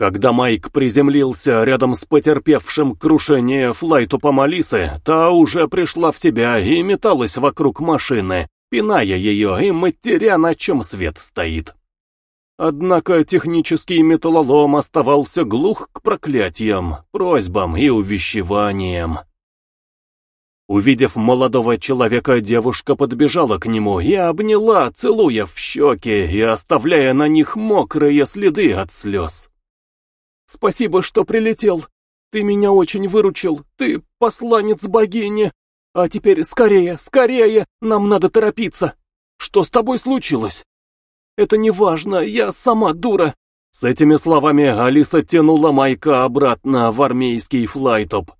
Когда Майк приземлился рядом с потерпевшим крушение флайтупом Алисы, та уже пришла в себя и металась вокруг машины, пиная ее и матеря, на чем свет стоит. Однако технический металлолом оставался глух к проклятиям, просьбам и увещеваниям. Увидев молодого человека, девушка подбежала к нему и обняла, целуя в щеки и оставляя на них мокрые следы от слез. Спасибо, что прилетел. Ты меня очень выручил. Ты посланец богини. А теперь скорее, скорее, нам надо торопиться. Что с тобой случилось? Это не важно, я сама дура. С этими словами Алиса тянула Майка обратно в армейский флайтоп.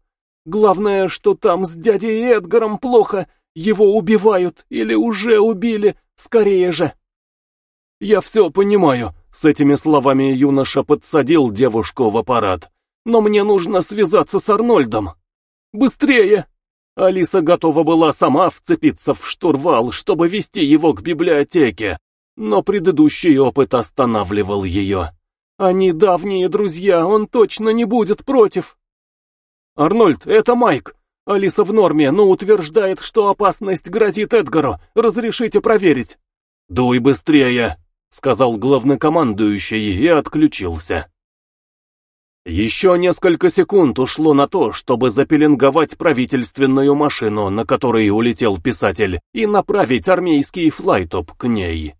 Главное, что там с дядей Эдгаром плохо. Его убивают или уже убили. Скорее же. Я все понимаю. С этими словами юноша подсадил девушку в аппарат. «Но мне нужно связаться с Арнольдом! Быстрее!» Алиса готова была сама вцепиться в штурвал, чтобы вести его к библиотеке, но предыдущий опыт останавливал ее. «Они давние друзья, он точно не будет против!» «Арнольд, это Майк!» Алиса в норме, но утверждает, что опасность грозит Эдгару. Разрешите проверить. «Дуй быстрее!» — сказал главнокомандующий и отключился. Еще несколько секунд ушло на то, чтобы запеленговать правительственную машину, на которой улетел писатель, и направить армейский флайтоп к ней.